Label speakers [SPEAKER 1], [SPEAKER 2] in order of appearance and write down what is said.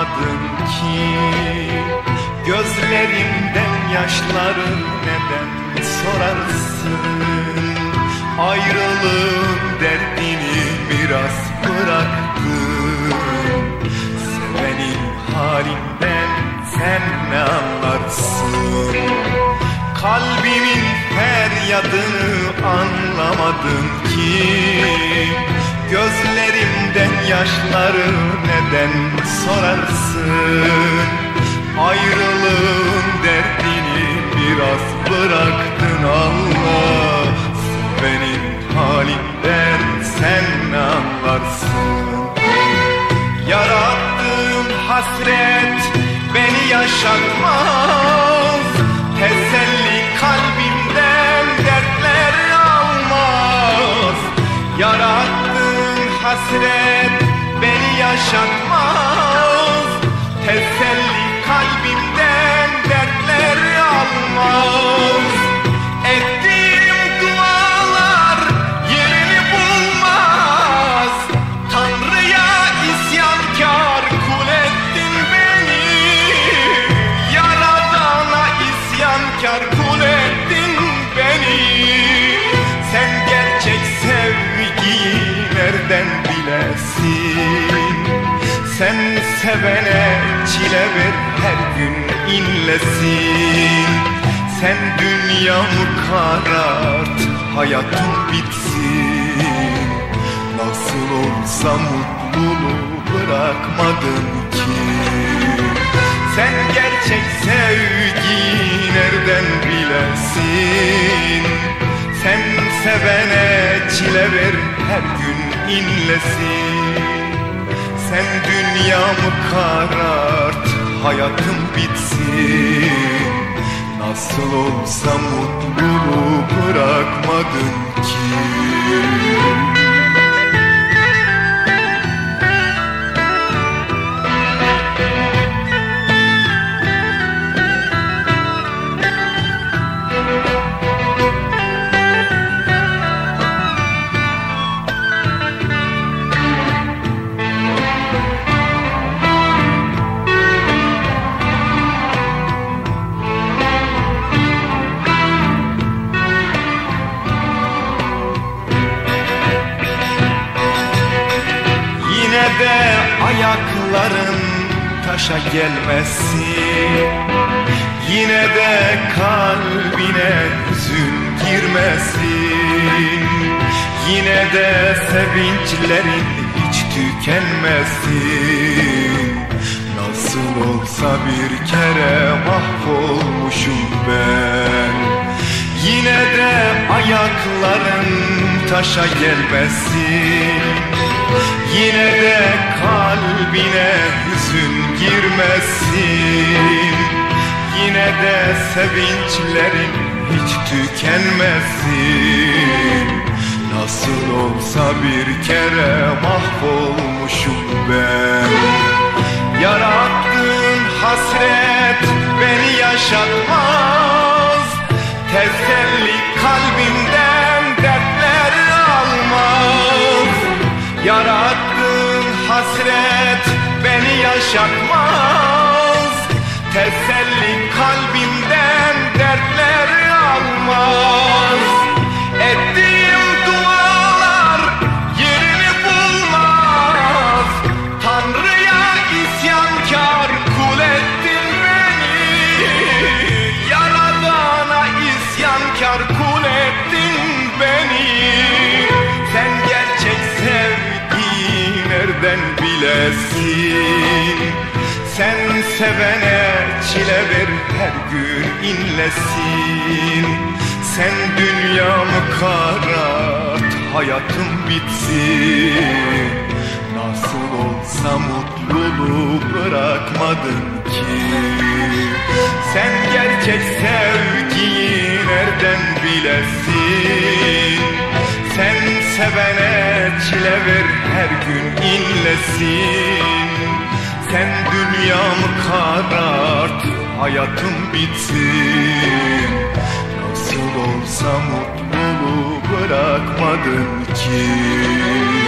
[SPEAKER 1] anlamadım ki. Gözlerimden yaşları neden sorarsın? Ayrılığın derdini biraz bıraktım Sevenin halinden sen ne anlarsın? Kalbimin feryadını anlamadım ki yaşları neden sorarsın? Ayrılığın derdini biraz bıraktın Allah Benim halimden sen ne anlarsın? Yarattığın hasret beni yaşatmaz yaşatmaz. Teselli sevene çile ver her gün inlesin. Sen dünyamı karart hayatım bitsin. Nasıl olsa mutluluğu bırakmadın ki. Sen gerçek sevgiyi nereden bilesin? Sen sevene çile ver her gün inlesin Sen dünyamı karart hayatım bitsin. Nasıl olsa mutluluğu bırakmadın ki ayakların taşa gelmesin Yine de kalbine hüzün girmesin Yine de sevinçlerin hiç tükenmesin Nasıl olsa bir kere mahvolmuşum ben. Yine de ayakların taşa gelmesin Yine de kalbine girmesin Yine de sevinçlerin hiç tükenmesin Nasıl olsa bir kere mahvolmuşum ben. Yarattığın hasret beni yaşatmaz. Teselli kalbimden dertler almaz. Yarattığın hasret beni yaşatmaz bilesin Sen sevene çile ver her gün inlesin. Sen dünyamı karart hayatım bitsin. Nasıl olsa mutluluğu bırakmadın ki. Sen gerçek sevgiyi nereden bilesin? Sen sevene çile ver her gün inlesin. Sen dünyamı karart hayatım bitsin. Nasıl olsa mutluluğu bırakmadın ki